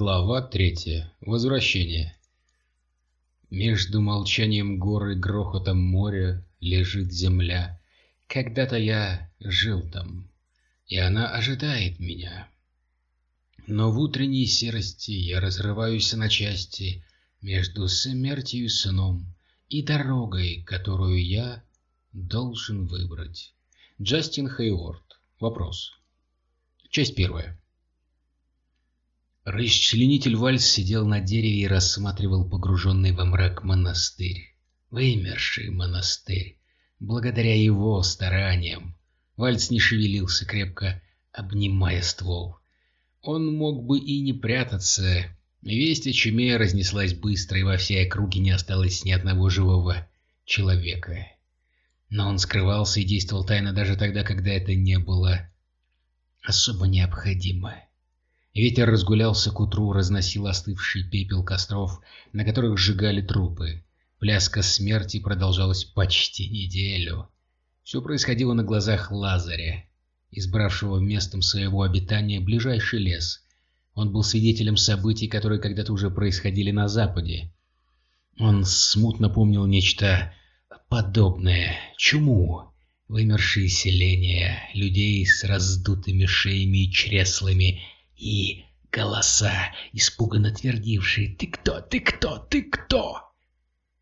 Глава третья. Возвращение. Между молчанием горы и грохотом моря лежит земля. Когда-то я жил там, и она ожидает меня. Но в утренней серости я разрываюсь на части между смертью и сном и дорогой, которую я должен выбрать. Джастин Хейворд. Вопрос. Часть первая. Расчленитель Вальс сидел на дереве и рассматривал погруженный во мрак монастырь. Вымерший монастырь. Благодаря его стараниям Вальц не шевелился, крепко обнимая ствол. Он мог бы и не прятаться. Весть о чуме разнеслась быстро, и во всей округе не осталось ни одного живого человека. Но он скрывался и действовал тайно даже тогда, когда это не было особо необходимо. Ветер разгулялся к утру, разносил остывший пепел костров, на которых сжигали трупы. Пляска смерти продолжалась почти неделю. Все происходило на глазах Лазаря, избравшего местом своего обитания ближайший лес. Он был свидетелем событий, которые когда-то уже происходили на Западе. Он смутно помнил нечто подобное чуму, вымершие селения, людей с раздутыми шеями и чреслами, и голоса, испуганно твердившие «Ты кто? Ты кто? Ты кто?».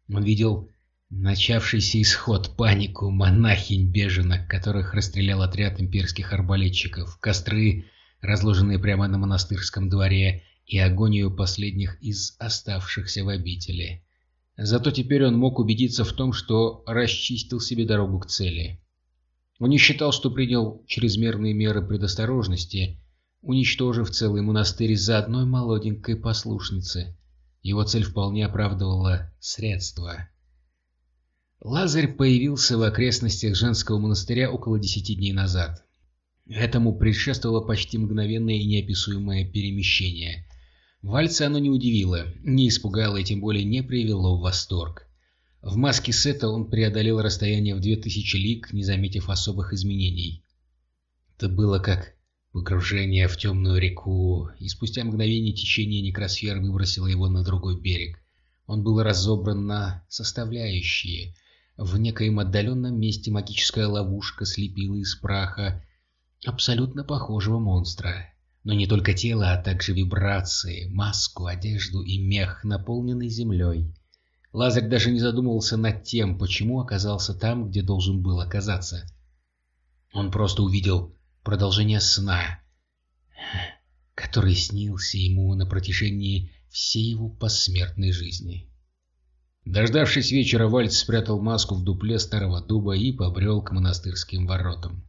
Он видел начавшийся исход, панику монахинь беженок, которых расстрелял отряд имперских арбалетчиков, костры, разложенные прямо на монастырском дворе, и агонию последних из оставшихся в обители. Зато теперь он мог убедиться в том, что расчистил себе дорогу к цели. Он не считал, что принял чрезмерные меры предосторожности, уничтожив целый монастырь из-за одной молоденькой послушницы. Его цель вполне оправдывала средства. Лазарь появился в окрестностях женского монастыря около десяти дней назад. Этому предшествовало почти мгновенное и неописуемое перемещение. Вальца оно не удивило, не испугало и тем более не привело в восторг. В маске Сета он преодолел расстояние в две тысячи лиг, не заметив особых изменений. Это было как погружение в темную реку, и спустя мгновение течение некросферы выбросило его на другой берег. Он был разобран на составляющие. В некоем отдаленном месте магическая ловушка слепила из праха абсолютно похожего монстра. Но не только тело, а также вибрации, маску, одежду и мех, наполненный землей. Лазарь даже не задумывался над тем, почему оказался там, где должен был оказаться. Он просто увидел продолжение сна, который снился ему на протяжении всей его посмертной жизни. Дождавшись вечера, Вальц спрятал маску в дупле старого дуба и побрел к монастырским воротам.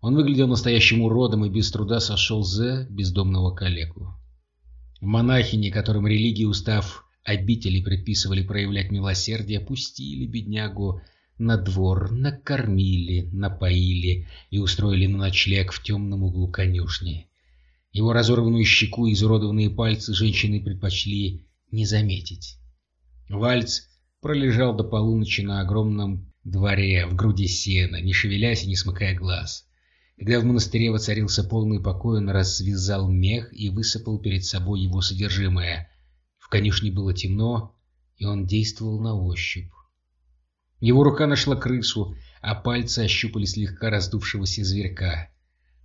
Он выглядел настоящим уродом и без труда сошел за бездомного калеку. Монахини, которым религии, устав обители, предписывали проявлять милосердие, пустили беднягу на двор, накормили, напоили и устроили на ночлег в темном углу конюшни. Его разорванную щеку и изуродованные пальцы женщины предпочли не заметить. Вальц пролежал до полуночи на огромном дворе в груди сена, не шевелясь и не смыкая глаз. Когда в монастыре воцарился полный покой, он развязал мех и высыпал перед собой его содержимое. В конюшне было темно, и он действовал на ощупь. Его рука нашла крысу, а пальцы ощупали слегка раздувшегося зверька.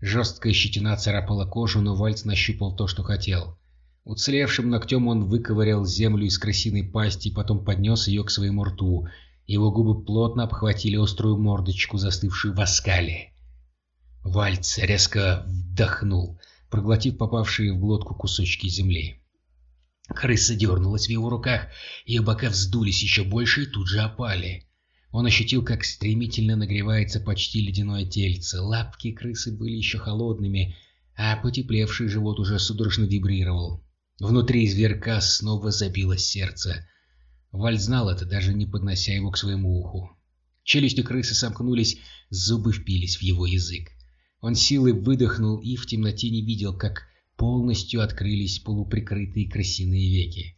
Жесткая щетина царапала кожу, но Вальц нащупал то, что хотел. Уцелевшим ногтем он выковырял землю из крысиной пасти и потом поднес ее к своему рту. Его губы плотно обхватили острую мордочку, застывшую в оскале. Вальц резко вдохнул, проглотив попавшие в глотку кусочки земли. Крыса дернулась в его руках, ее бока вздулись еще больше и тут же опали. Он ощутил, как стремительно нагревается почти ледяное тельце. Лапки крысы были еще холодными, а потеплевший живот уже судорожно вибрировал. Внутри зверка снова забилось сердце. Валь знал это, даже не поднося его к своему уху. Челюсти крысы сомкнулись, зубы впились в его язык. Он силой выдохнул и в темноте не видел, как полностью открылись полуприкрытые крысиные веки.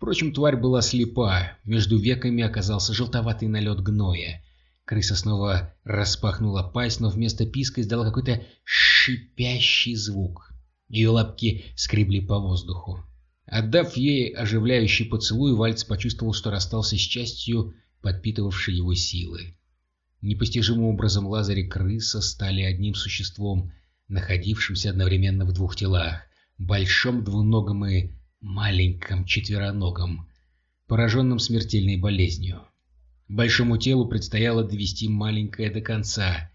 Впрочем, тварь была слепа, между веками оказался желтоватый налет гноя. Крыса снова распахнула пасть, но вместо писка издала какой-то шипящий звук. Ее лапки скребли по воздуху. Отдав ей оживляющий поцелуй, Вальц почувствовал, что расстался с частью подпитывавшей его силы. Непостижимым образом Лазарь и крыса стали одним существом, находившимся одновременно в двух телах — большом двуногом и маленьком четвероногом, пораженном смертельной болезнью. Большому телу предстояло довести маленькое до конца.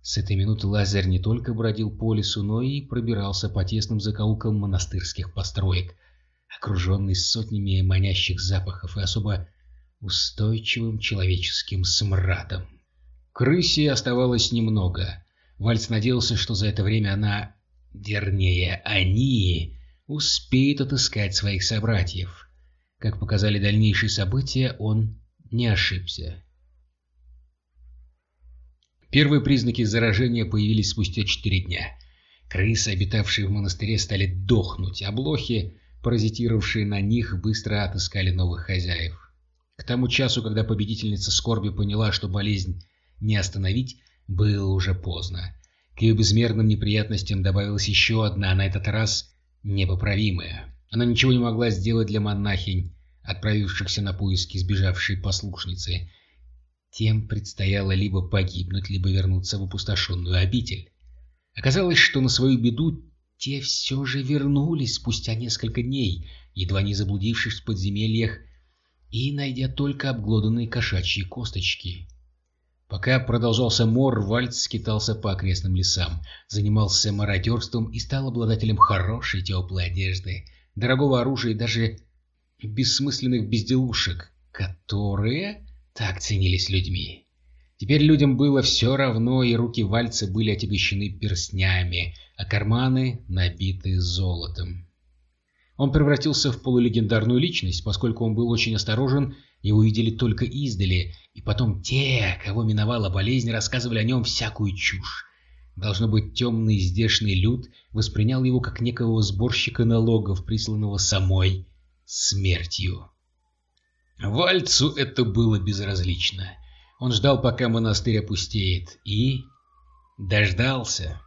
С этой минуты Лазарь не только бродил по лесу, но и пробирался по тесным закоулкам монастырских построек, окруженный сотнями манящих запахов и особо устойчивым человеческим смрадом. Крысе оставалось немного. Вальц надеялся, что за это время она, вернее, они, успеют отыскать своих собратьев. Как показали дальнейшие события, он не ошибся. Первые признаки заражения появились спустя четыре дня. Крысы, обитавшие в монастыре, стали дохнуть, а блохи, паразитировавшие на них, быстро отыскали новых хозяев. К тому часу, когда победительница скорби поняла, что болезнь не остановить, было уже поздно. К ее безмерным неприятностям добавилась еще одна, на этот раз непоправимая. Она ничего не могла сделать для монахинь, отправившихся на поиски сбежавшей послушницы. Тем предстояло либо погибнуть, либо вернуться в опустошенную обитель. Оказалось, что на свою беду те все же вернулись спустя несколько дней, едва не заблудившись в подземельях и найдя только обглоданные кошачьи косточки. Пока продолжался мор, Вальц скитался по окрестным лесам, занимался мародерством и стал обладателем хорошей теплой одежды, дорогого оружия и даже бессмысленных безделушек, которые так ценились людьми. Теперь людям было все равно, и руки Вальца были отягощены перстнями, а карманы набиты золотом. Он превратился в полулегендарную личность, поскольку он был очень осторожен, его видели только издали, и потом те, кого миновала болезнь, рассказывали о нем всякую чушь. Должно быть, темный здешний люд воспринял его как некого сборщика налогов, присланного самой смертью. Вальцу это было безразлично. Он ждал, пока монастырь опустеет, и... дождался.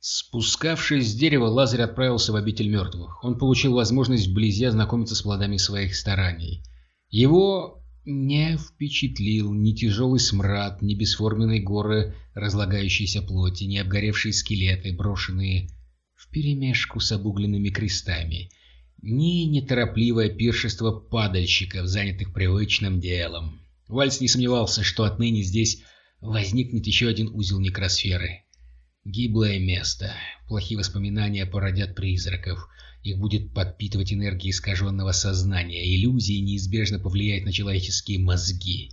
Спускавшись с дерева, Лазарь отправился в обитель мертвых. Он получил возможность вблизи ознакомиться с плодами своих стараний. Его не впечатлил ни тяжелый смрад, ни бесформенные горы разлагающейся плоти, ни обгоревшие скелеты, брошенные вперемешку с обугленными крестами, ни неторопливое пиршество падальщиков, занятых привычным делом. Вальс не сомневался, что отныне здесь возникнет еще один узел некросферы. Гиблое место. Плохие воспоминания породят призраков. Их будет подпитывать энергия искаженного сознания. Иллюзии неизбежно повлияют на человеческие мозги.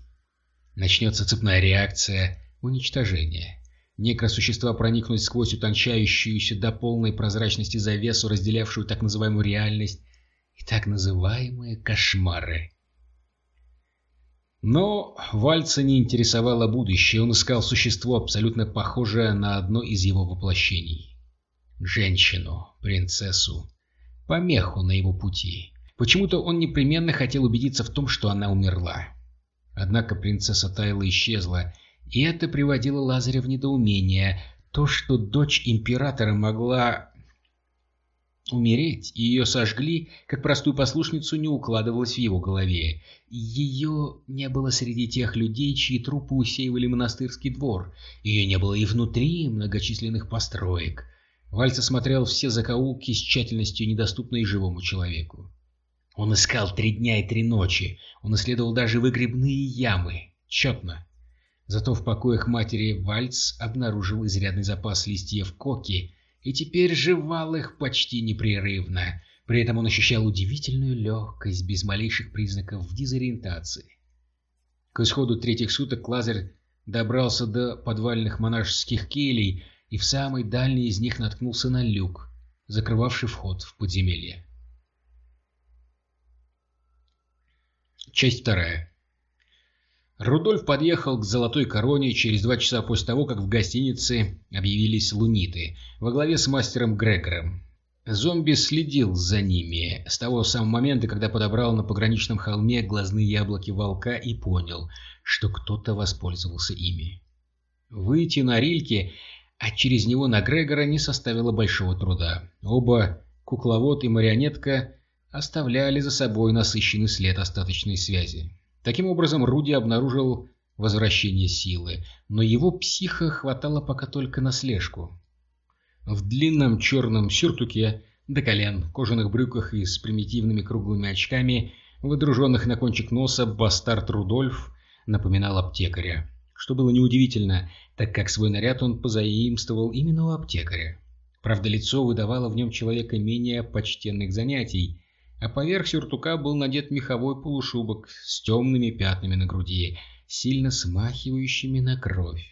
Начнется цепная реакция уничтожения. Некросущества проникнут сквозь утончающуюся до полной прозрачности завесу, разделявшую так называемую реальность и так называемые кошмары. Но Вальца не интересовало будущее, он искал существо, абсолютно похожее на одно из его воплощений. Женщину, принцессу, помеху на его пути. Почему-то он непременно хотел убедиться в том, что она умерла. Однако принцесса Тайла исчезла, и это приводило Лазаря в недоумение. То, что дочь императора могла умереть, и ее сожгли, как простую послушницу, не укладывалось в его голове. Ее не было среди тех людей, чьи трупы усеивали монастырский двор. Ее не было и внутри многочисленных построек. Вальц осмотрел все закоулки с тщательностью, недоступной живому человеку. Он искал три дня и три ночи. Он исследовал даже выгребные ямы. Четно. Зато в покоях матери Вальц обнаружил изрядный запас листьев коки и теперь жевал их почти непрерывно. При этом он ощущал удивительную легкость, без малейших признаков дезориентации. К исходу третьих суток Лазарь добрался до подвальных монашеских келей и в самой дальней из них наткнулся на люк, закрывавший вход в подземелье. Часть вторая. Рудольф подъехал к Золотой Короне через два часа после того, как в гостинице объявились луниты во главе с мастером Грегором. Зомби следил за ними с того самого момента, когда подобрал на пограничном холме глазные яблоки волка и понял, что кто-то воспользовался ими. Выйти на рельки а через него на Грегора не составило большого труда. Оба, кукловод и марионетка, оставляли за собой насыщенный след остаточной связи. Таким образом, Руди обнаружил возвращение силы, но его психа хватало пока только на слежку. В длинном черном сюртуке до колен, кожаных брюках и с примитивными круглыми очками, выдруженных на кончик носа, бастард Рудольф напоминал аптекаря. Что было неудивительно, так как свой наряд он позаимствовал именно у аптекаря. Правда, лицо выдавало в нем человека менее почтенных занятий, а поверх сюртука был надет меховой полушубок с темными пятнами на груди, сильно смахивающими на кровь.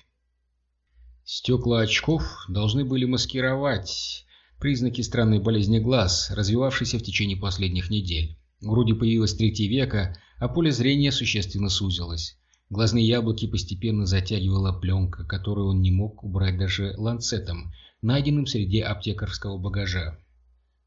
Стекла очков должны были маскировать признаки странной болезни глаз, развивавшейся в течение последних недель. В груди появилось третье века, а поле зрения существенно сузилось. Глазные яблоки постепенно затягивала пленка, которую он не мог убрать даже ланцетом, найденным среди аптекарского багажа.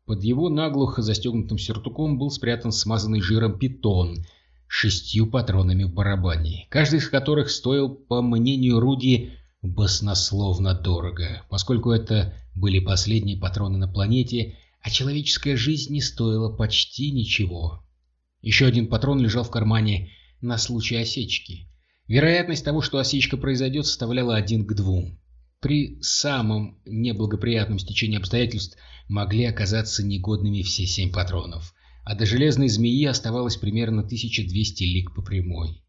Под его наглухо застегнутым сюртуком был спрятан смазанный жиром питон шестью патронами в барабане, каждый из которых стоил, по мнению Руди, баснословно дорого, поскольку это были последние патроны на планете, а человеческая жизнь не стоила почти ничего. Еще один патрон лежал в кармане на случай осечки. Вероятность того, что осечка произойдет, составляла один к двум. При самом неблагоприятном стечении обстоятельств могли оказаться негодными все семь патронов а до железной змеи оставалось примерно 1200 лик по прямой.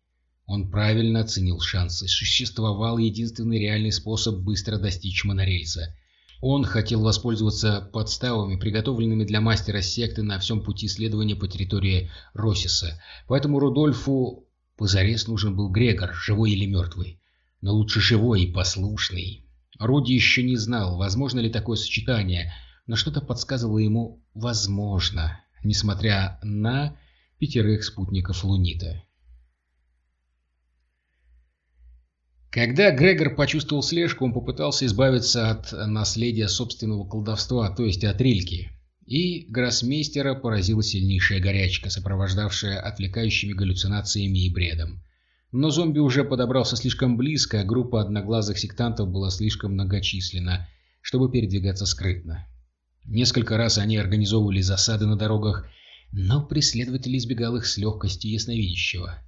Он правильно оценил шансы. Существовал единственный реальный способ быстро достичь монорельса. Он хотел воспользоваться подставами, приготовленными для мастера секты на всем пути следования по территории Росиса. Поэтому Рудольфу позарез нужен был Грегор, живой или мертвый. Но лучше живой и послушный. Руди еще не знал, возможно ли такое сочетание, но что-то подсказывало ему «возможно» несмотря на пятерых спутников Лунита. Когда Грегор почувствовал слежку, он попытался избавиться от наследия собственного колдовства, то есть от Рильки. И гроссмейстера поразила сильнейшая горячка, сопровождавшая отвлекающими галлюцинациями и бредом. Но зомби уже подобрался слишком близко, а группа одноглазых сектантов была слишком многочисленна, чтобы передвигаться скрытно. Несколько раз они организовывали засады на дорогах, но преследователь избегал их с легкостью ясновидящего.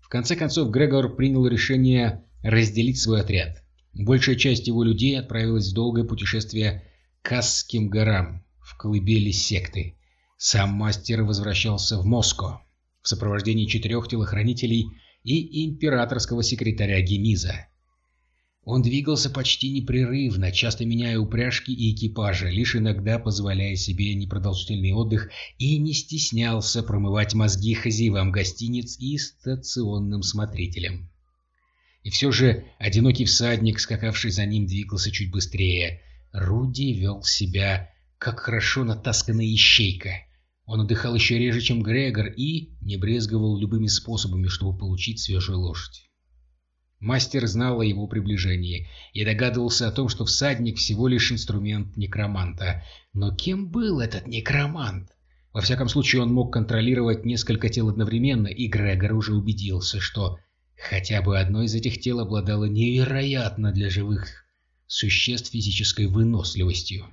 В конце концов, Грегор принял решение разделить свой отряд. Большая часть его людей отправилась в долгое путешествие к Касским горам, в колыбели секты. Сам мастер возвращался в Москву в сопровождении четырех телохранителей и императорского секретаря Гемиза. Он двигался почти непрерывно, часто меняя упряжки и экипажи, лишь иногда позволяя себе непродолжительный отдых и не стеснялся промывать мозги хозяевам гостиниц и стационным смотрителям. И все же одинокий всадник, скакавший за ним, двигался чуть быстрее. Руди вел себя, как хорошо натасканная ищейка. Он отдыхал еще реже, чем Грегор, и не брезговал любыми способами, чтобы получить свежую лошадь. Мастер знал о его приближении и догадывался о том, что всадник всего лишь инструмент некроманта. Но кем был этот некромант? Во всяком случае, он мог контролировать несколько тел одновременно, и Грегор уже убедился, что хотя бы одно из этих тел обладало невероятно для живых существ физической выносливостью.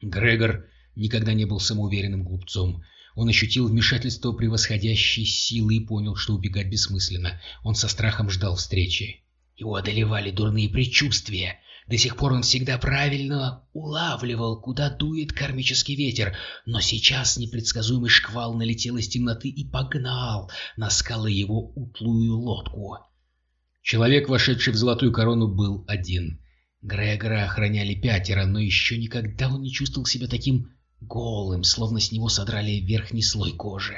Грегор никогда не был самоуверенным глупцом. Он ощутил вмешательство превосходящей силы и понял, что убегать бессмысленно. Он со страхом ждал встречи. Его одолевали дурные предчувствия. До сих пор он всегда правильно улавливал, куда дует кармический ветер, но сейчас непредсказуемый шквал налетел из темноты и погнал на скалы его утлую лодку. Человек, вошедший в золотую корону, был один. Грегора охраняли пятеро, но еще никогда он не чувствовал себя таким голым, словно с него содрали верхний слой кожи.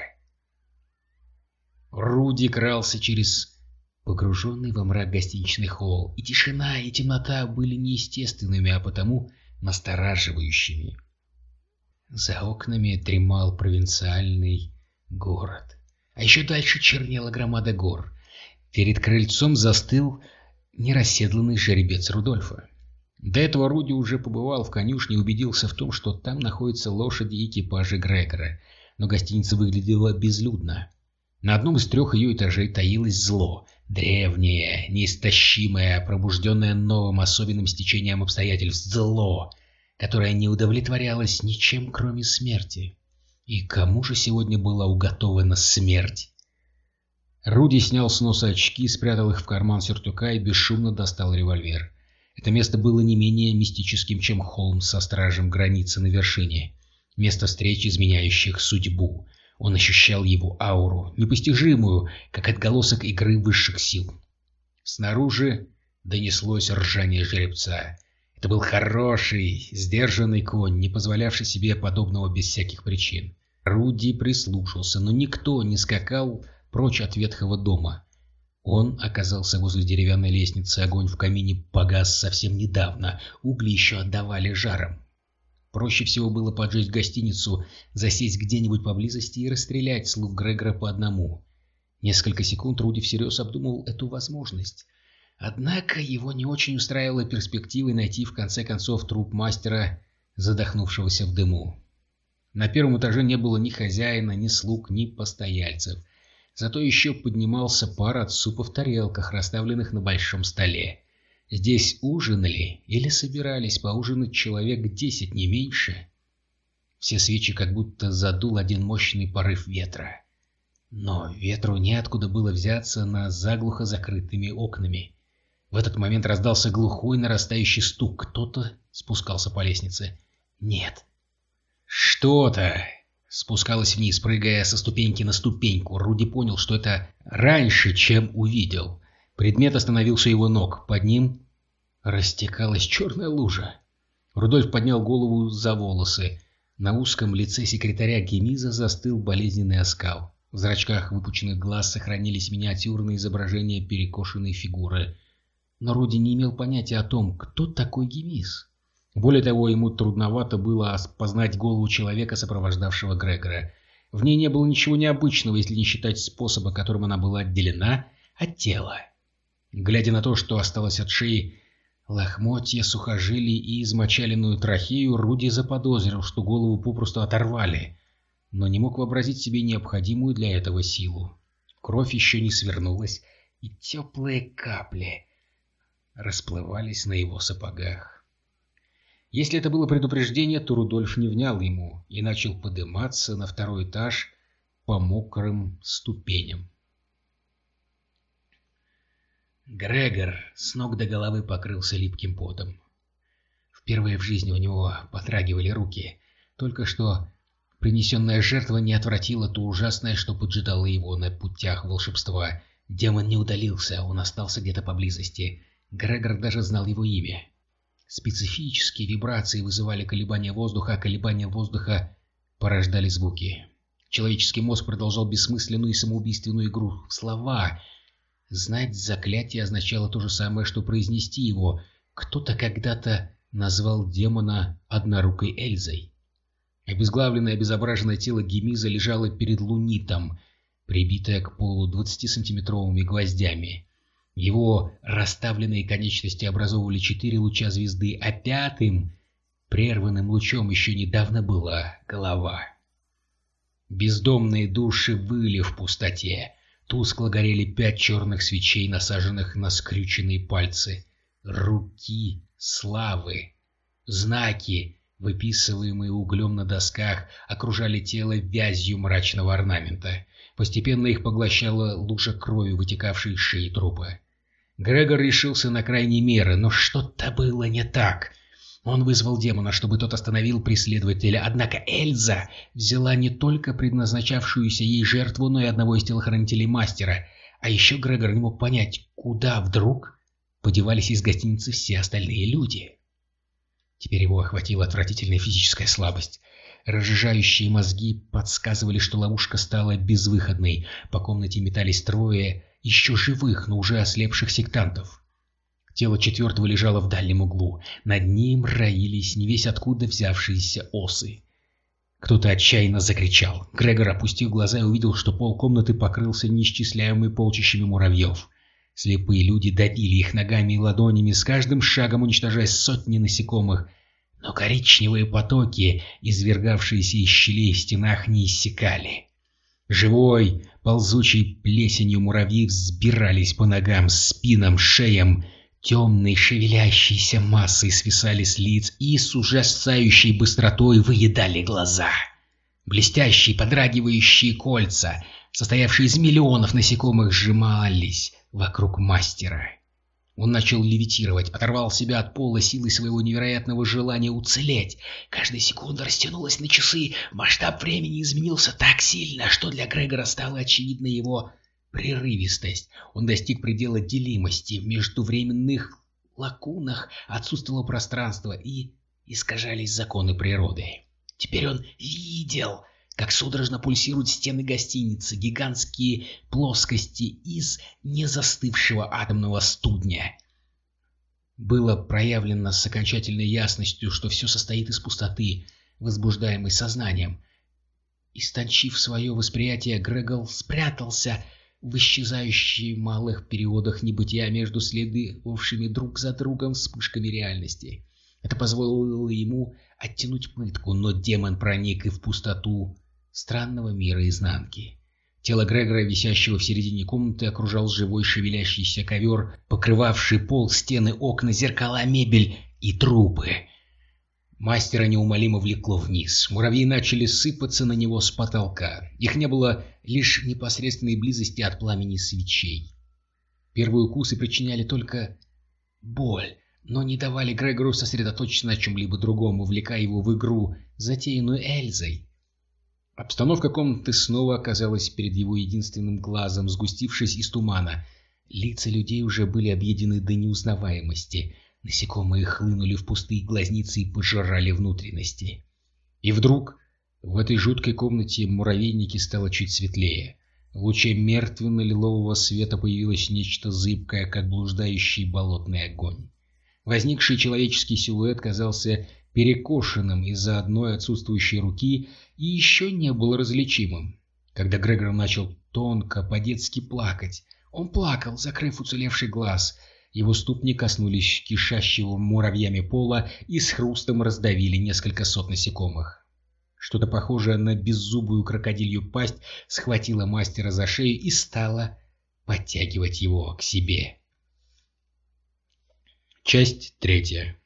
Руди крался через погруженный во мрак гостиничный холл, и тишина и темнота были неестественными, а потому настораживающими. За окнами дремал провинциальный город, а еще дальше чернела громада гор. Перед крыльцом застыл нерасседланный жеребец Рудольфа. До этого Руди уже побывал в конюшне и убедился в том, что там находятся лошади и экипажи Грегора, но гостиница выглядела безлюдно. На одном из трех ее этажей таилось зло, древнее, неистощимое, пробужденное новым особенным стечением обстоятельств зло, которое не удовлетворялось ничем, кроме смерти. И кому же сегодня была уготована смерть? Руди снял с носа очки, спрятал их в карман сюртука и бесшумно достал револьвер. Это место было не менее мистическим, чем холм со стражем границы на вершине. Место встреч, изменяющих судьбу. Он ощущал его ауру, непостижимую, как отголосок игры высших сил. Снаружи донеслось ржание жеребца. Это был хороший, сдержанный конь, не позволявший себе подобного без всяких причин. Руди прислушался, но никто не скакал прочь от ветхого дома. Он оказался возле деревянной лестницы, огонь в камине погас совсем недавно, угли еще отдавали жаром. Проще всего было поджечь гостиницу, засесть где-нибудь поблизости и расстрелять слуг Грегора по одному. Несколько секунд Руди всерьез обдумал эту возможность. Однако его не очень устраивала перспектива найти в конце концов труп мастера, задохнувшегося в дыму. На первом этаже не было ни хозяина, ни слуг, ни постояльцев. Зато еще поднимался пар от супа в тарелках, расставленных на большом столе. Здесь ужинали или собирались поужинать человек десять, не меньше. Все свечи как будто задул один мощный порыв ветра. Но ветру неоткуда было взяться на заглухо закрытыми окнами. В этот момент раздался глухой нарастающий стук. Кто-то спускался по лестнице. Нет. Что-то спускалось вниз, прыгая со ступеньки на ступеньку. Руди понял, что это раньше, чем увидел. Предмет остановился у его ног. Под ним растекалась черная лужа. Рудольф поднял голову за волосы. На узком лице секретаря Гемиза застыл болезненный оскал. В зрачках выпученных глаз сохранились миниатюрные изображения перекошенной фигуры. Но Руди не имел понятия о том, кто такой Гемиз. Более того, ему трудновато было познать голову человека, сопровождавшего Грегора. В ней не было ничего необычного, если не считать способа, которым она была отделена от тела. Глядя на то, что осталось от шеи, лохмотья, сухожилий и измочаленную трахею, Руди заподозрил, что голову попросту оторвали, но не мог вообразить себе необходимую для этого силу. Кровь еще не свернулась, и теплые капли расплывались на его сапогах. Если это было предупреждение, то Рудольф не внял ему и начал подниматься на второй этаж по мокрым ступеням. Грегор с ног до головы покрылся липким потом. Впервые в жизни у него потрагивали руки. Только что принесенная жертва не отвратила то ужасное, что поджидало его на путях волшебства. Демон не удалился, он остался где-то поблизости. Грегор даже знал его имя. Специфические вибрации вызывали колебания воздуха, а колебания воздуха порождали звуки. Человеческий мозг продолжал бессмысленную и самоубийственную игру слова. Знать заклятие означало то же самое, что произнести его. Кто-то когда-то назвал демона однорукой Эльзой. Обезглавленное обезображенное тело Гемиза лежало перед лунитом, прибитое к полу 20-сантиметровыми гвоздями. Его расставленные конечности образовывали четыре луча звезды, а пятым, прерванным лучом, еще недавно была голова. Бездомные души выли в пустоте. Тускло горели пять черных свечей, насаженных на скрюченные пальцы. Руки славы. Знаки, выписываемые углем на досках, окружали тело вязью мрачного орнамента. Постепенно их поглощала лужа крови, вытекавшей из шеи трупа. Грегор решился на крайние меры, но что-то было не так. Он вызвал демона, чтобы тот остановил преследователя, однако Эльза взяла не только предназначавшуюся ей жертву, но и одного из телохранителей мастера. А еще Грегор не мог понять, куда вдруг подевались из гостиницы все остальные люди. Теперь его охватила отвратительная физическая слабость. Разжижающие мозги подсказывали, что ловушка стала безвыходной. По комнате метались трое еще живых, но уже ослепших сектантов. Тело четвертого лежало в дальнем углу. Над ним роились не весь откуда взявшиеся осы. Кто-то отчаянно закричал. Грегор опустил глаза и увидел, что пол комнаты покрылся неисчисляемыми полчищами муравьев. Слепые люди давили их ногами и ладонями, с каждым шагом уничтожая сотни насекомых. Но коричневые потоки, извергавшиеся из щелей в стенах, не иссякали. Живой, Ползучей плесенью муравьи взбирались по ногам, спинам, шеям. Темной шевелящейся массой свисали с лиц и с ужасающей быстротой выедали глаза. Блестящие подрагивающие кольца, состоявшие из миллионов насекомых, сжимались вокруг мастера. Он начал левитировать, оторвал себя от пола силой своего невероятного желания уцелеть. Каждая секунда растянулась на часы, масштаб времени изменился так сильно, что для Грегора стала очевидна его прерывистость. Он достиг предела делимости, в междувременных лакунах отсутствовало пространство и искажались законы природы. Теперь он видел как судорожно пульсируют стены гостиницы, гигантские плоскости из незастывшего атомного студня. Было проявлено с окончательной ясностью, что все состоит из пустоты, возбуждаемой сознанием. Истончив свое восприятие, Грегол спрятался в исчезающих малых периодах небытия между следовавшими друг за другом вспышками реальности. Это позволило ему оттянуть пытку, но демон проник и в пустоту странного мира изнанки. Тело Грегора, висящего в середине комнаты, окружал живой шевелящийся ковер, покрывавший пол, стены, окна, зеркала, мебель и трупы. Мастера неумолимо влекло вниз. Муравьи начали сыпаться на него с потолка. Их не было лишь непосредственной близости от пламени свечей. Первые укусы причиняли только боль, но не давали Грегору сосредоточиться на чем-либо другом, увлекая его в игру, затеянную Эльзой. Обстановка комнаты снова оказалась перед его единственным глазом, сгустившись из тумана. Лица людей уже были объедены до неузнаваемости. Насекомые хлынули в пустые глазницы и пожирали внутренности. И вдруг в этой жуткой комнате муравейники стало чуть светлее. В луче мертвенно-лилового света появилось нечто зыбкое, как блуждающий болотный огонь. Возникший человеческий силуэт казался перекошенным из-за одной отсутствующей руки и еще не был различимым. Когда Грегор начал тонко, по-детски плакать, он плакал, закрыв уцелевший глаз. Его ступни коснулись кишащего муравьями пола и с хрустом раздавили несколько сот насекомых. Что-то похожее на беззубую крокодилью пасть схватило мастера за шею и стало подтягивать его к себе. Часть третья.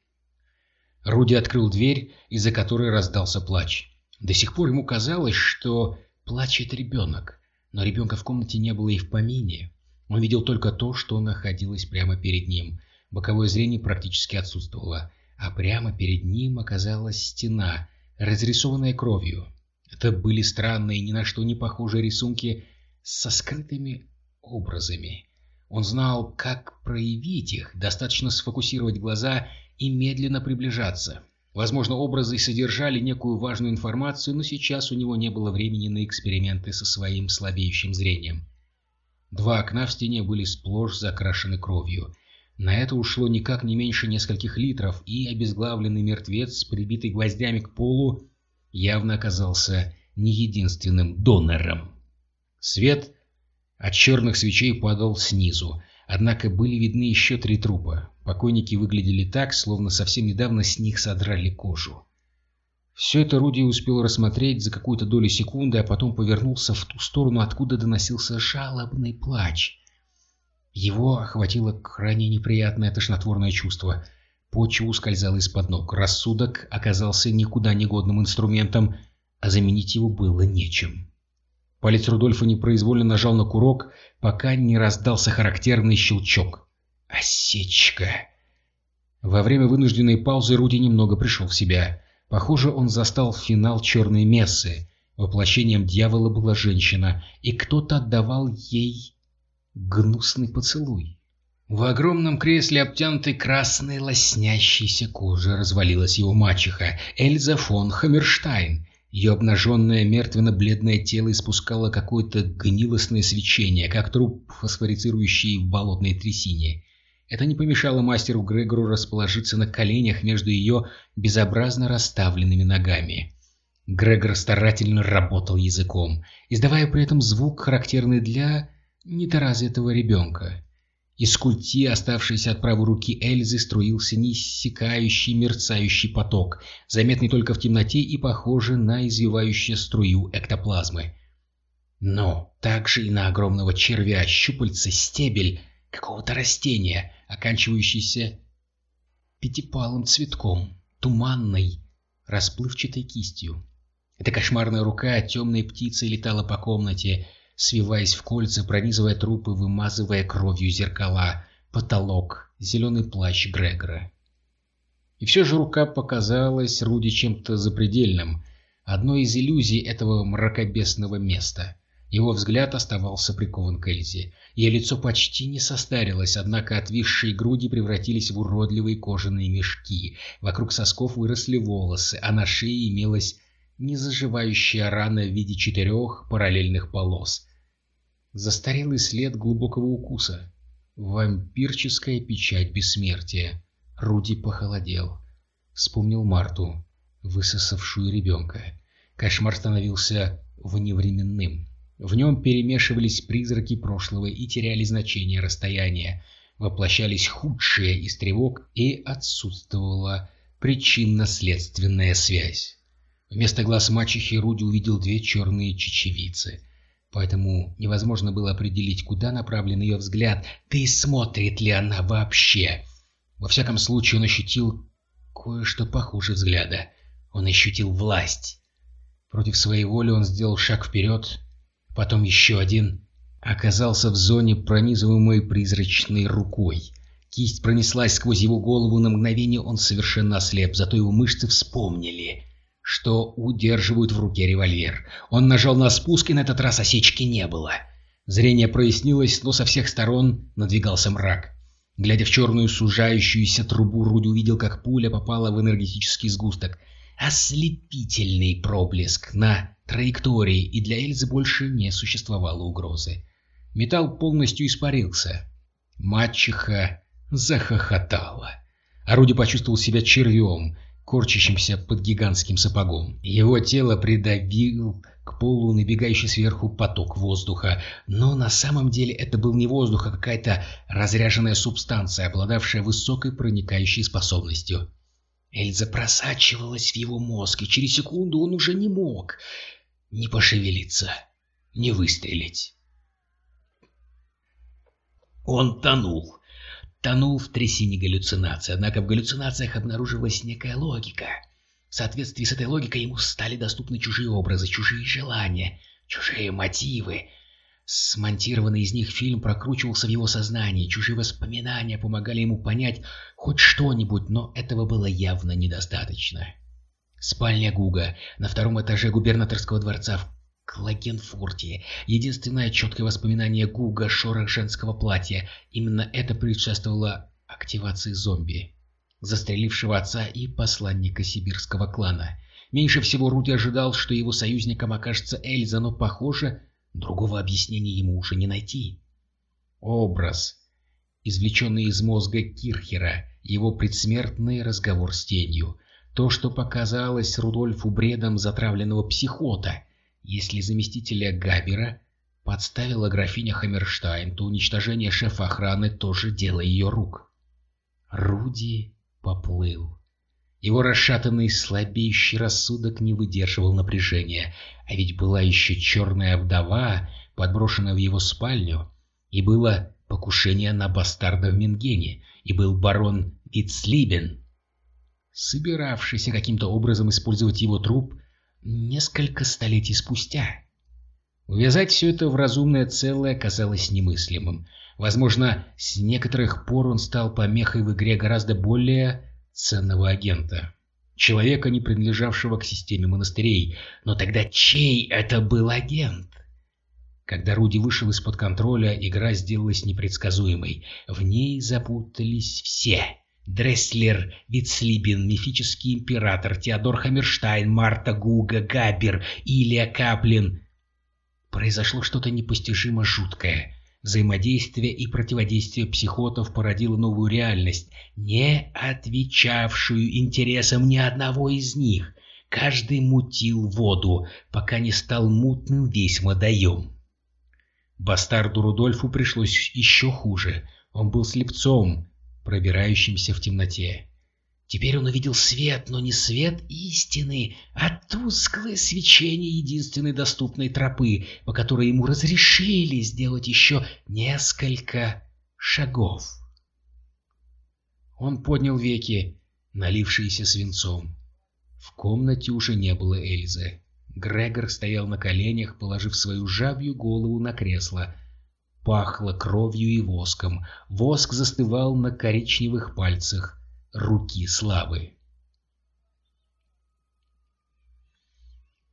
Руди открыл дверь, из-за которой раздался плач. До сих пор ему казалось, что плачет ребенок, но ребенка в комнате не было и в помине. Он видел только то, что находилось прямо перед ним. Боковое зрение практически отсутствовало, а прямо перед ним оказалась стена, разрисованная кровью. Это были странные, ни на что не похожие рисунки со скрытыми образами. Он знал, как проявить их, достаточно сфокусировать глаза и медленно приближаться. Возможно, образы содержали некую важную информацию, но сейчас у него не было времени на эксперименты со своим слабеющим зрением. Два окна в стене были сплошь закрашены кровью. На это ушло никак не меньше нескольких литров, и обезглавленный мертвец, прибитый гвоздями к полу, явно оказался не единственным донором. Свет от черных свечей падал снизу, однако были видны еще три трупа. Покойники выглядели так, словно совсем недавно с них содрали кожу. Все это Руди успел рассмотреть за какую-то долю секунды, а потом повернулся в ту сторону, откуда доносился жалобный плач. Его охватило крайне неприятное тошнотворное чувство. Почва ускользала из-под ног. Рассудок оказался никуда негодным инструментом, а заменить его было нечем. Палец Рудольфа непроизвольно нажал на курок, пока не раздался характерный щелчок. Осечка. Во время вынужденной паузы Руди немного пришел в себя. Похоже, он застал финал черной мессы. Воплощением дьявола была женщина, и кто-то отдавал ей гнусный поцелуй. В огромном кресле, обтянутой красной лоснящейся кожей, развалилась его мачеха Эльза фон Хаммерштайн. Ее обнаженное мертвенно-бледное тело испускало какое-то гнилостное свечение, как труп, фосфорицирующий в болотной трясине. Это не помешало мастеру Грегору расположиться на коленях между ее безобразно расставленными ногами. Грегор старательно работал языком, издавая при этом звук, характерный для недоразвитого ребенка. Из культи, оставшейся от правой руки Эльзы, струился неиссякающий мерцающий поток, заметный только в темноте и похожий на извивающую струю эктоплазмы. но также и на огромного червя, щупальца, стебель какого-то растения, оканчивающийся пятипалым цветком, туманной, расплывчатой кистью. Эта кошмарная рука темной птицей летала по комнате, свиваясь в кольца, пронизывая трупы, вымазывая кровью зеркала, потолок, зеленый плащ Грегора. И все же рука показалась Руди чем-то запредельным, одной из иллюзий этого мракобесного места. Его взгляд оставался прикован к Эльзе. Ее лицо почти не состарилось, однако отвисшие груди превратились в уродливые кожаные мешки. Вокруг сосков выросли волосы, а на шее имелась незаживающая рана в виде четырех параллельных полос. Застарелый след глубокого укуса. Вампирческая печать бессмертия. Руди похолодел. Вспомнил Марту, высосавшую ребенка. Кошмар становился вневременным. В нем перемешивались призраки прошлого и теряли значение расстояния, воплощались худшие из тревог и отсутствовала причинно-следственная связь. Вместо глаз мачехи Руди увидел две черные чечевицы, поэтому невозможно было определить, куда направлен ее взгляд, да и смотрит ли она вообще. Во всяком случае он ощутил кое-что похуже взгляда. Он ощутил власть. Против своей воли он сделал шаг вперед, потом еще один, оказался в зоне, пронизываемой призрачной рукой. Кисть пронеслась сквозь его голову, на мгновение он совершенно ослеп, зато его мышцы вспомнили, что удерживают в руке револьвер. Он нажал на спуск, и на этот раз осечки не было. Зрение прояснилось, но со всех сторон надвигался мрак. Глядя в черную сужающуюся трубу, Руди увидел, как пуля попала в энергетический сгусток. Ослепительный проблеск на траектории, и для Эльзы больше не существовало угрозы. Металл полностью испарился. Мачеха захохотала. Орудие почувствовал себя червем, корчащимся под гигантским сапогом. Его тело придавил к полу набегающий сверху поток воздуха, но на самом деле это был не воздух, а какая-то разряженная субстанция, обладавшая высокой проникающей способностью. Эльза просачивалась в его мозг, и через секунду он уже не мог не пошевелиться, не выстрелить. Он тонул. Тонул в трясине галлюцинации, однако в галлюцинациях обнаружилась некая логика. В соответствии с этой логикой ему стали доступны чужие образы, чужие желания, чужие мотивы. Смонтированный из них фильм прокручивался в его сознании, чужие воспоминания помогали ему понять хоть что-нибудь, но этого было явно недостаточно. Спальня Гуга на втором этаже губернаторского дворца в Клагенфурте. Единственное четкое воспоминание Гуга — шорох женского платья. Именно это предшествовало активации зомби, застрелившего отца и посланника сибирского клана. Меньше всего Руди ожидал, что его союзником окажется Эльза, но, похоже, другого объяснения ему уже не найти. Образ, извлеченный из мозга Кирхера, его предсмертный разговор с тенью — то, что показалось Рудольфу бредом затравленного психота. Если заместителя Габера подставила графиня Хаммерштайн, то уничтожение шефа охраны тоже дело ее рук. Руди поплыл. Его расшатанный слабеющий рассудок не выдерживал напряжения, а ведь была еще черная вдова, подброшенная в его спальню, и было покушение на бастарда в Мингене, и был барон Вицлибен, собиравшийся каким-то образом использовать его труп несколько столетий спустя. Увязать все это в разумное целое казалось немыслимым. Возможно, с некоторых пор он стал помехой в игре гораздо более ценного агента. Человека, не принадлежавшего к системе монастырей. Но тогда чей это был агент? Когда Руди вышел из-под контроля, игра сделалась непредсказуемой. В ней запутались все. Дресслер, Вицлибин, мифический император, Теодор Хаммерштайн, Марта Гуга, Габер, Илья Каплин. Произошло что-то непостижимо жуткое. Взаимодействие и противодействие психотов породило новую реальность, не отвечавшую интересам ни одного из них. Каждый мутил воду, пока не стал мутным весь водоем. Бастарду Рудольфу пришлось еще хуже. Он был слепцом, пробирающимся в темноте. Теперь он увидел свет, но не свет истины, а тусклое свечение единственной доступной тропы, по которой ему разрешили сделать еще несколько шагов. Он поднял веки, налившиеся свинцом. В комнате уже не было Эльзы. Грегор стоял на коленях, положив свою жабью голову на кресло. Пахло кровью и воском. Воск застывал на коричневых пальцах руки славы.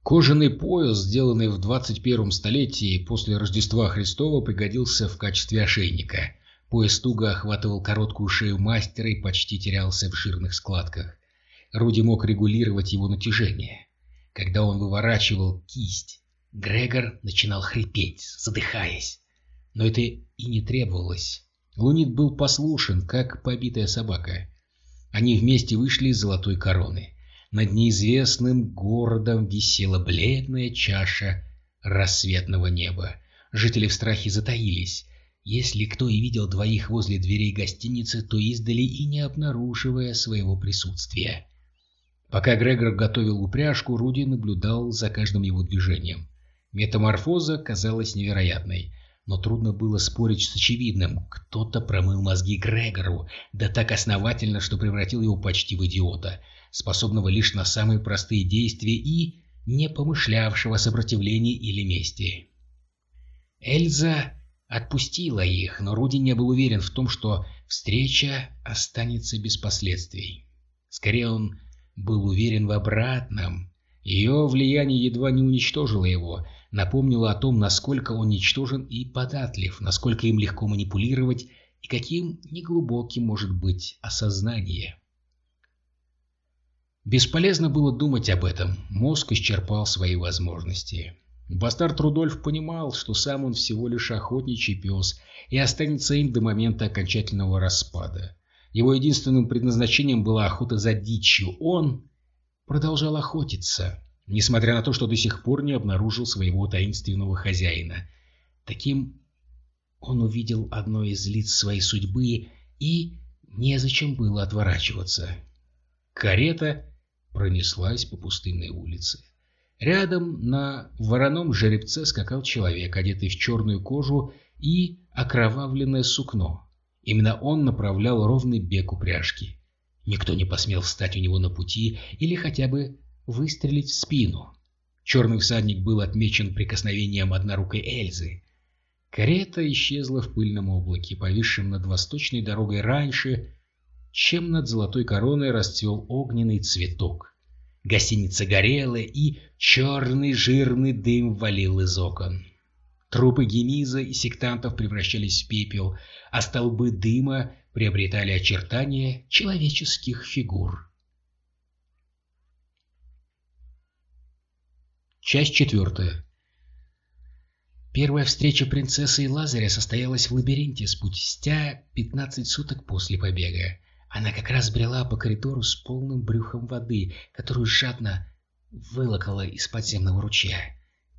Кожаный пояс, сделанный в 21 столетии после Рождества Христова, пригодился в качестве ошейника. Пояс туго охватывал короткую шею мастера и почти терялся в жирных складках. Руди мог регулировать его натяжение. Когда он выворачивал кисть, Грегор начинал хрипеть, задыхаясь. Но это и не требовалось. Лунит был послушен, как побитая собака. Они вместе вышли из золотой короны. Над неизвестным городом висела бледная чаша рассветного неба. Жители в страхе затаились. Если кто и видел двоих возле дверей гостиницы, то издали и не обнаруживая своего присутствия. Пока Грегор готовил упряжку, Руди наблюдал за каждым его движением. Метаморфоза казалась невероятной. Но трудно было спорить с очевидным. Кто-то промыл мозги Грегору, да так основательно, что превратил его почти в идиота, способного лишь на самые простые действия и не помышлявшего о сопротивлении или мести. Эльза отпустила их, но Руди не был уверен в том, что встреча останется без последствий. Скорее, он был уверен в обратном. Ее влияние едва не уничтожило его, напомнило о том, насколько он ничтожен и податлив, насколько им легко манипулировать и каким неглубоким может быть осознание. Бесполезно было думать об этом, мозг исчерпал свои возможности. Бастард Рудольф понимал, что сам он всего лишь охотничий пес и останется им до момента окончательного распада. Его единственным предназначением была охота за дичью. Он продолжал охотиться, несмотря на то, что до сих пор не обнаружил своего таинственного хозяина. Таким он увидел одно из лиц своей судьбы, и незачем было отворачиваться. Карета пронеслась по пустынной улице. Рядом на вороном жеребце скакал человек, одетый в черную кожу и окровавленное сукно. Именно он направлял ровный бег упряжки. Никто не посмел встать у него на пути или хотя бы выстрелить в спину. Черный всадник был отмечен прикосновением однорукой Эльзы. Карета исчезла в пыльном облаке, повисшем над восточной дорогой раньше, чем над золотой короной расцвел огненный цветок. Гостиница горела, и черный жирный дым валил из окон. Трупы Гемиза и сектантов превращались в пепел, а столбы дыма приобретали очертания человеческих фигур. Часть четвертая. Первая встреча принцессы и Лазаря состоялась в лабиринте спустя 15 суток после побега. Она как раз брела по коридору с полным брюхом воды, которую жадно вылокала из подземного ручья.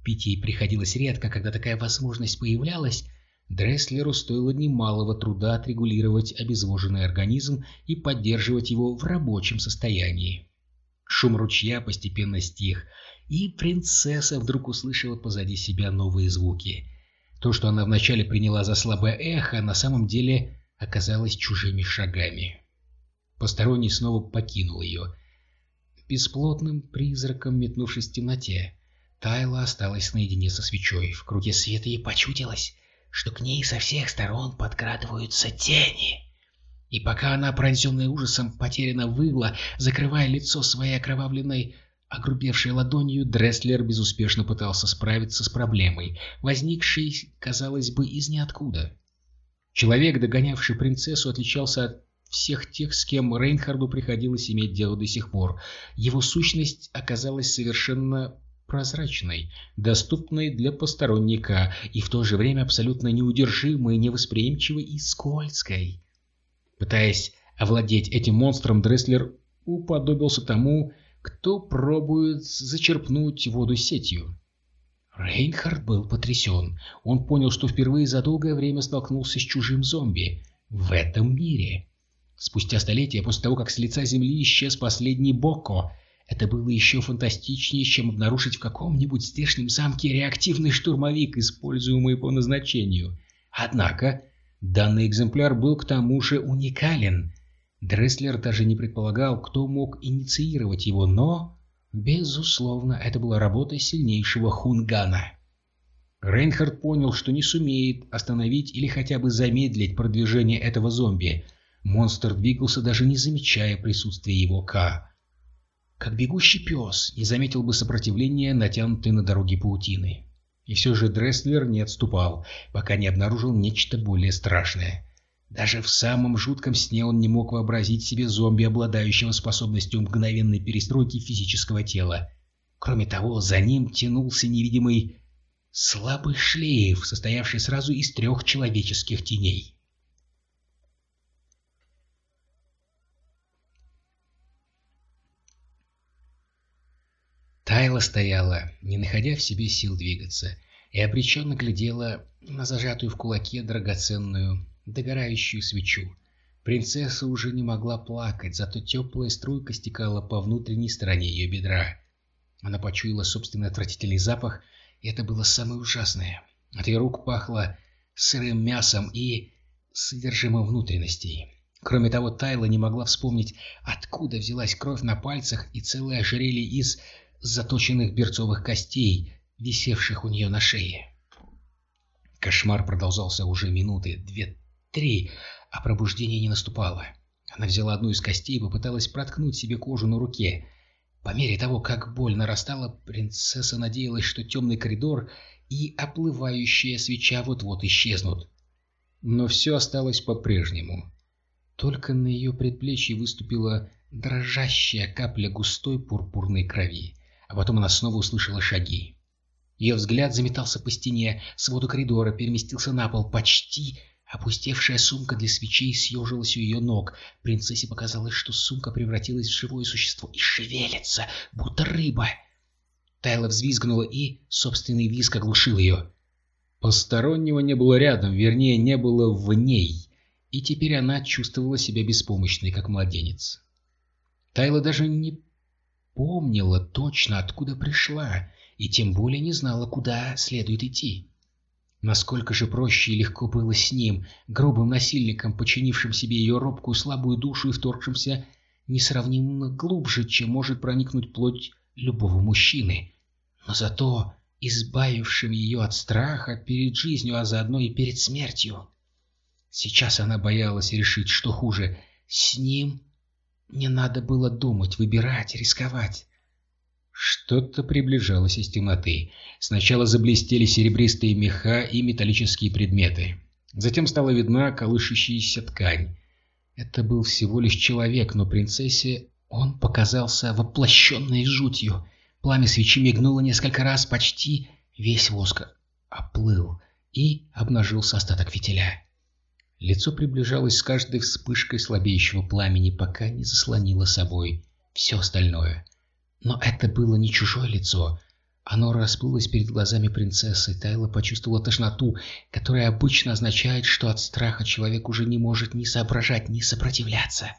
Пить ей приходилось редко, когда такая возможность появлялась. Дресслеру стоило немалого труда отрегулировать обезвоженный организм и поддерживать его в рабочем состоянии. Шум ручья постепенно стих, и принцесса вдруг услышала позади себя новые звуки. То, что она вначале приняла за слабое эхо, на самом деле оказалось чужими шагами. Посторонний снова покинул ее. Бесплотным призраком метнувшись в темноте, Тайла осталась наедине со свечой. В круге света ей почудилось, что к ней со всех сторон подкрадываются тени. И пока она, пронзенная ужасом, потерянно выгла, закрывая лицо своей окровавленной Огрубевшей ладонью Дресслер безуспешно пытался справиться с проблемой, возникшей, казалось бы, из ниоткуда. Человек, догонявший принцессу, отличался от всех тех, с кем Рейнхарду приходилось иметь дело до сих пор. Его сущность оказалась совершенно прозрачной, доступной для посторонника и в то же время абсолютно неудержимой, невосприимчивой и скользкой. Пытаясь овладеть этим монстром, Дресслер уподобился тому, кто пробует зачерпнуть воду сетью. Рейнхард был потрясен. Он понял, что впервые за долгое время столкнулся с чужим зомби в этом мире. Спустя столетия после того, как с лица земли исчез последний Боко, это было еще фантастичнее, чем обнаружить в каком-нибудь здешнем замке реактивный штурмовик, используемый по назначению. Однако, данный экземпляр был к тому же уникален. Дресслер даже не предполагал, кто мог инициировать его, но, безусловно, это была работа сильнейшего хунгана. Рейнхард понял, что не сумеет остановить или хотя бы замедлить продвижение этого зомби. Монстр двигался, даже не замечая присутствия его К. Как бегущий пес не заметил бы сопротивления, натянутой на дороге паутины. И все же Дресслер не отступал, пока не обнаружил нечто более страшное. Даже в самом жутком сне он не мог вообразить себе зомби, обладающего способностью мгновенной перестройки физического тела. Кроме того, за ним тянулся невидимый слабый шлейф, состоявший сразу из трех человеческих теней. Тайла стояла, не находя в себе сил двигаться, и обреченно глядела на зажатую в кулаке драгоценную, догорающую свечу. Принцесса уже не могла плакать, зато теплая струйка стекала по внутренней стороне ее бедра. Она почуяла собственный отвратительный запах, и это было самое ужасное. От ее рук пахло сырым мясом и содержимым внутренностей. Кроме того, Тайла не могла вспомнить, откуда взялась кровь на пальцах и целое ожерелье из заточенных берцовых костей, висевших у нее на шее. Кошмар продолжался уже минуты, две-три, а пробуждение не наступало. Она взяла одну из костей и попыталась проткнуть себе кожу на руке. По мере того, как боль нарастала, принцесса надеялась, что темный коридор и оплывающая свеча вот-вот исчезнут. Но все осталось по-прежнему. Только на ее предплечье выступила дрожащая капля густой пурпурной крови а потом она снова услышала шаги. Ее взгляд заметался по стене, своду коридора, переместился на пол. Почти опустевшая сумка для свечей съежилась у ее ног. Принцессе показалось, что сумка превратилась в живое существо и шевелится, будто рыба. Тайла взвизгнула и собственный визг оглушил ее. Постороннего не было рядом, вернее, не было в ней, и теперь она чувствовала себя беспомощной, как младенец. Тайла даже не помнила точно, откуда пришла, и тем более не знала, куда следует идти. Насколько же проще и легко было с ним, грубым насильником, подчинившим себе ее робкую слабую душу и вторгшимся несравнимо глубже, чем может проникнуть плоть любого мужчины, но зато избавившим ее от страха перед жизнью, а заодно и перед смертью. Сейчас она боялась решить, что хуже, с ним не надо было думать, выбирать, рисковать. Что-то приближалось из темноты. Сначала заблестели серебристые меха и металлические предметы. Затем стала видна колышущаяся ткань. Это был всего лишь человек, но принцессе он показался воплощенной жутью. Пламя свечи мигнуло несколько раз, почти весь воск оплыл, и обнажился остаток фитиля. Лицо приближалось с каждой вспышкой слабеющего пламени, пока не заслонило собой все остальное. Но это было не чужое лицо. Оно расплылось перед глазами принцессы. Тайла почувствовала тошноту, которая обычно означает, что от страха человек уже не может ни соображать, ни сопротивляться.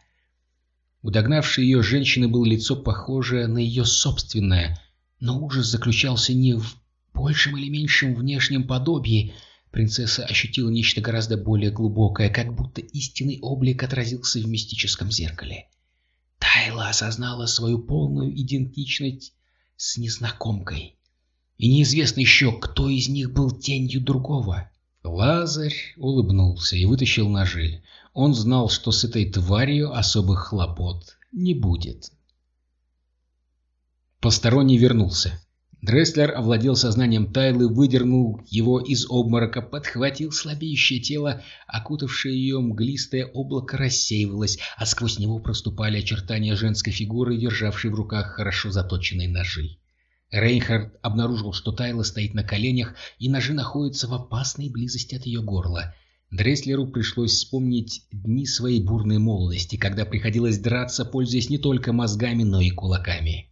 У ее женщины было лицо похожее на ее собственное, но ужас заключался не в большем или меньшем внешнем подобии, Принцесса ощутила нечто гораздо более глубокое, как будто истинный облик отразился в мистическом зеркале. Тайла осознала свою полную идентичность с незнакомкой. И неизвестно еще, кто из них был тенью другого. Лазарь улыбнулся и вытащил ножи. Он знал, что с этой тварью особых хлопот не будет. Посторонний вернулся. Дресслер овладел сознанием Тайлы, выдернул его из обморока, подхватил слабеющее тело, окутавшее ее мглистое облако рассеивалось, а сквозь него проступали очертания женской фигуры, державшей в руках хорошо заточенные ножи. Рейнхард обнаружил, что Тайла стоит на коленях, и ножи находятся в опасной близости от ее горла. Дресслеру пришлось вспомнить дни своей бурной молодости, когда приходилось драться, пользуясь не только мозгами, но и кулаками.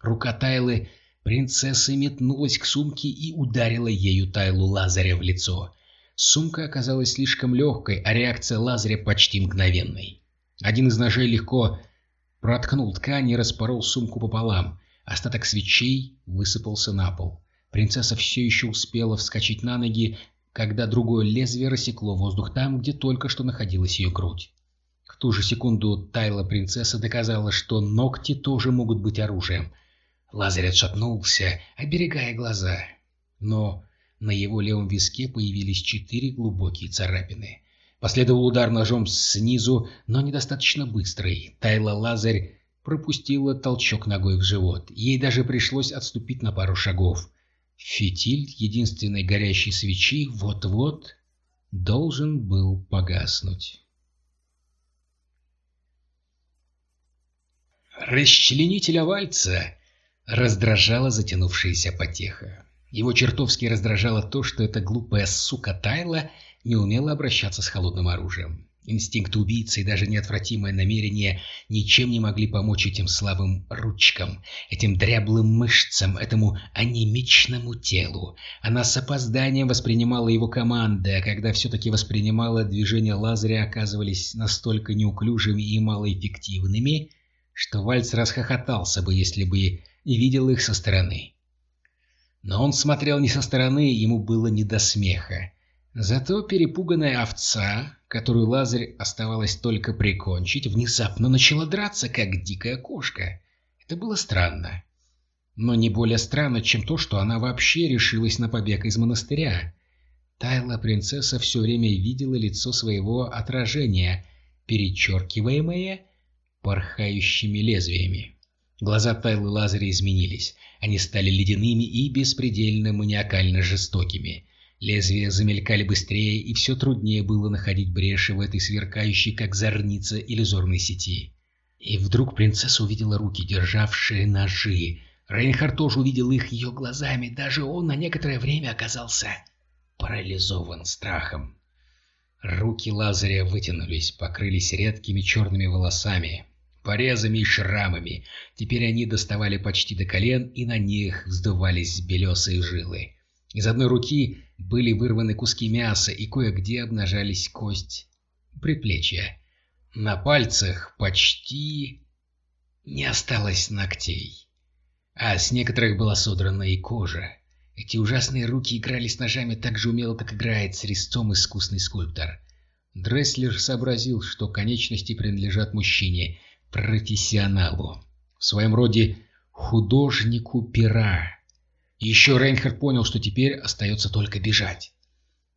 Рука Тайлы Принцесса метнулась к сумке и ударила ею Тайлу Лазаря в лицо. Сумка оказалась слишком легкой, а реакция Лазаря почти мгновенной. Один из ножей легко проткнул ткань и распорол сумку пополам. Остаток свечей высыпался на пол. Принцесса все еще успела вскочить на ноги, когда другое лезвие рассекло воздух там, где только что находилась ее грудь. В ту же секунду Тайла принцесса доказала, что ногти тоже могут быть оружием. Лазарь отшатнулся, оберегая глаза. Но на его левом виске появились четыре глубокие царапины. Последовал удар ножом снизу, но недостаточно быстрый. Тайла Лазарь пропустила толчок ногой в живот. Ей даже пришлось отступить на пару шагов. Фитиль единственной горящей свечи вот-вот должен был погаснуть. Расчленителя вальца раздражала затянувшаяся потеха. Его чертовски раздражало то, что эта глупая сука Тайла не умела обращаться с холодным оружием. Инстинкт убийцы и даже неотвратимое намерение ничем не могли помочь этим слабым ручкам, этим дряблым мышцам, этому анемичному телу. Она с опозданием воспринимала его команды, а когда все-таки воспринимала, движения Лазаря оказывались настолько неуклюжими и малоэффективными, что Вальц расхохотался бы, если бы видел их со стороны. Но он смотрел не со стороны, ему было не до смеха. Зато перепуганная овца, которую Лазарь оставалось только прикончить, внезапно начала драться, как дикая кошка. Это было странно. Но не более странно, чем то, что она вообще решилась на побег из монастыря. Тайла принцесса все время видела лицо своего отражения, перечеркиваемое порхающими лезвиями. Глаза Тайлы Лазаря изменились. Они стали ледяными и беспредельно маниакально жестокими. Лезвия замелькали быстрее, и все труднее было находить бреши в этой сверкающей, как зорница, иллюзорной сети. И вдруг принцесса увидела руки, державшие ножи. Рейнхард тоже увидел их ее глазами. Даже он на некоторое время оказался парализован страхом. Руки Лазаря вытянулись, покрылись редкими черными волосами, порезами и шрамами. Теперь они доставали почти до колен, и на них вздувались белесые жилы. Из одной руки были вырваны куски мяса, и кое-где обнажались кость предплечья. На пальцах почти не осталось ногтей, а с некоторых была содрана и кожа. Эти ужасные руки играли с ножами так же умело, как играет с резцом искусный скульптор. Дресслер сообразил, что конечности принадлежат мужчине, профессионалу, в своем роде художнику пера. еще Рейнхард понял, что теперь остается только бежать.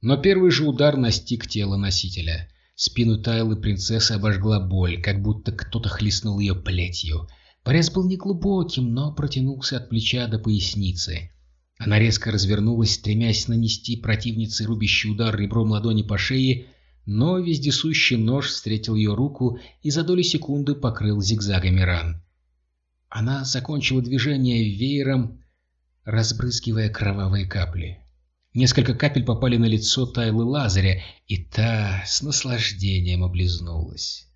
Но первый же удар настиг тело носителя. Спину Тайлы принцессы обожгла боль, как будто кто-то хлестнул ее плетью. Порез был неглубоким, но протянулся от плеча до поясницы. Она резко развернулась, стремясь нанести противнице рубящий удар ребром ладони по шее, но вездесущий нож встретил ее руку и за доли секунды покрыл зигзагами ран. Она закончила движение веером, разбрызгивая кровавые капли. Несколько капель попали на лицо Тайлы Лазаря, и та с наслаждением облизнулась.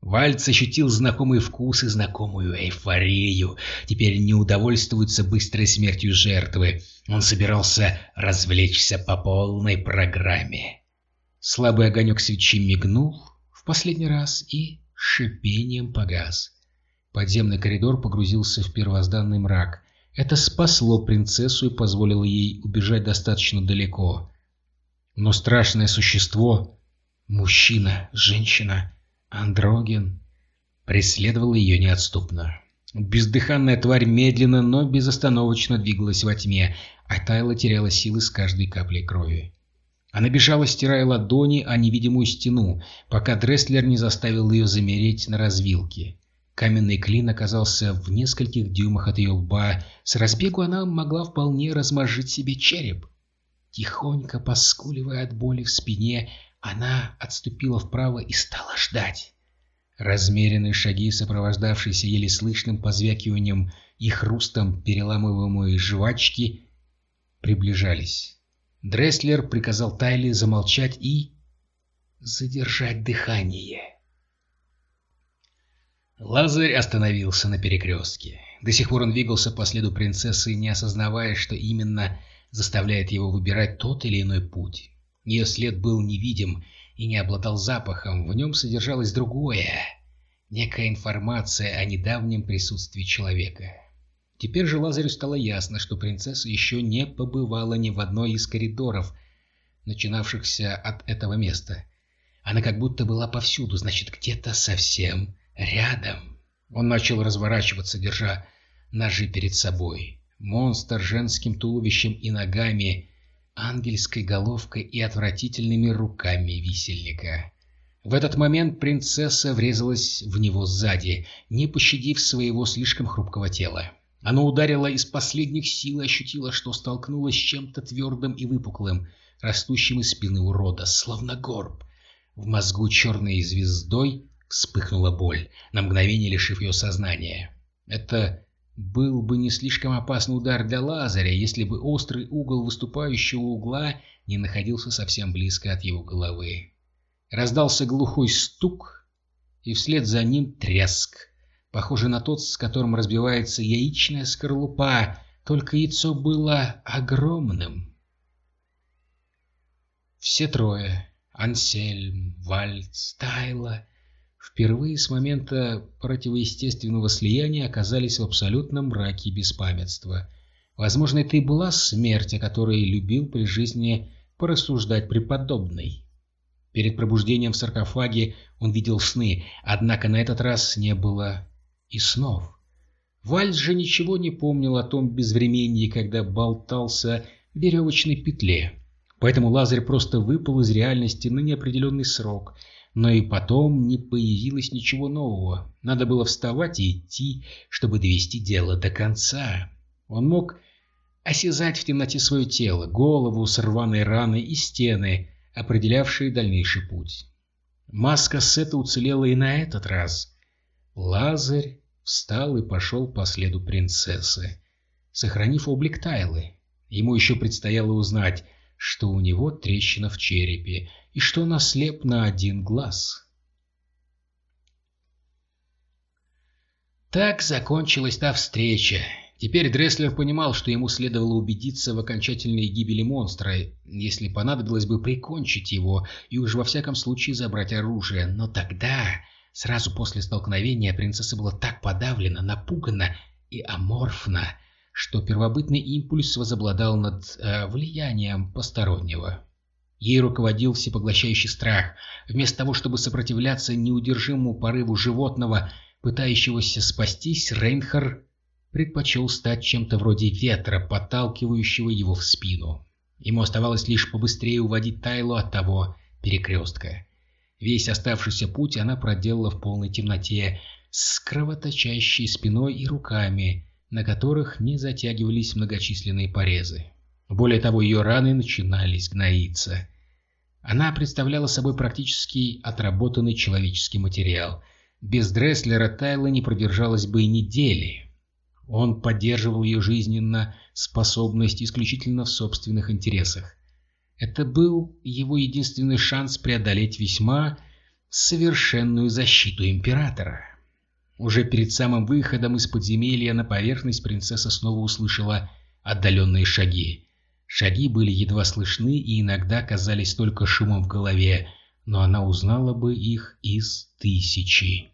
Вальц ощутил знакомый вкус и знакомую эйфорию. Теперь не удовольствуется быстрой смертью жертвы. Он собирался развлечься по полной программе. Слабый огонек свечи мигнул в последний раз и шипением погас. Подземный коридор погрузился в первозданный мрак. Это спасло принцессу и позволило ей убежать достаточно далеко. Но страшное существо, мужчина, женщина, андроген, преследовало ее неотступно. Бездыханная тварь медленно, но безостановочно двигалась во тьме, а Тайла теряла силы с каждой каплей крови. Она бежала, стирая ладони о невидимую стену, пока Дресслер не заставил ее замереть на развилке. Каменный клин оказался в нескольких дюймах от ее лба. С разбегу она могла вполне размозжить себе череп. Тихонько поскуливая от боли в спине, она отступила вправо и стала ждать. Размеренные шаги, сопровождавшиеся еле слышным позвякиванием и хрустом переламываемой жвачки, приближались. Дресслер приказал Тайли замолчать и... задержать дыхание. Лазарь остановился на перекрестке. До сих пор он двигался по следу принцессы, не осознавая, что именно заставляет его выбирать тот или иной путь. Ее след был невидим и не обладал запахом, в нем содержалось другое. некая информация о недавнем присутствии человека. Теперь же Лазарю стало ясно, что принцесса еще не побывала ни в одной из коридоров, начинавшихся от этого места. Она как будто была повсюду, значит, где-то совсем рядом. Он начал разворачиваться, держа ножи перед собой. Монстр женским туловищем и ногами, ангельской головкой и отвратительными руками висельника. В этот момент принцесса врезалась в него сзади, не пощадив своего слишком хрупкого тела. Она ударила из последних сил и ощутила, что столкнулась с чем-то твердым и выпуклым, растущим из спины урода, словно горб. В мозгу черной звездой вспыхнула боль, на мгновение лишив ее сознания. Это был бы не слишком опасный удар для Лазаря, если бы острый угол выступающего угла не находился совсем близко от его головы. Раздался глухой стук, и вслед за ним треск, похожий на тот, с которым разбивается яичная скорлупа, только яйцо было огромным. Все трое — Ансельм, Вальц, Тайла — впервые с момента противоестественного слияния оказались в абсолютном мраке беспамятства. Возможно, это и была смерть, о которой любил при жизни порассуждать преподобный. Перед пробуждением в саркофаге он видел сны, однако на этот раз не было и снов. Вальс же ничего не помнил о том безвременье, когда болтался в веревочной петле. Поэтому Лазарь просто выпал из реальности на неопределенный срок. Но и потом не появилось ничего нового. Надо было вставать и идти, чтобы довести дело до конца. Он мог осязать в темноте свое тело, голову с рваной раной и стены, определявшие дальнейший путь. Маска Сета уцелела и на этот раз. Лазарь встал и пошел по следу принцессы, сохранив облик Тайлы. Ему еще предстояло узнать, что у него трещина в черепе и что он ослеп на один глаз. Так закончилась та встреча, Теперь Дресслер понимал, что ему следовало убедиться в окончательной гибели монстра, если понадобилось бы прикончить его и уж во всяком случае забрать оружие. Но тогда, сразу после столкновения, принцесса была так подавлена, напугана и аморфна, что первобытный импульс возобладал над э, влиянием постороннего. Ей руководил всепоглощающий страх. Вместо того, чтобы сопротивляться неудержимому порыву животного, пытающегося спастись, Рейнхар предпочел стать чем-то вроде ветра, подталкивающего его в спину. Ему оставалось лишь побыстрее уводить Тайлу от того перекрестка. Весь оставшийся путь она проделала в полной темноте, с кровоточащей спиной и руками, на которых не затягивались многочисленные порезы. Более того, ее раны начинались гноиться. Она представляла собой практически отработанный человеческий материал. Без Дресслера Тайла не продержалась бы и недели. Он поддерживал ее жизненно способность исключительно в собственных интересах. Это был его единственный шанс преодолеть весьма совершенную защиту Императора. Уже перед самым выходом из подземелья на поверхность принцесса снова услышала отдаленные шаги. Шаги были едва слышны и иногда казались только шумом в голове, но она узнала бы их из тысячи.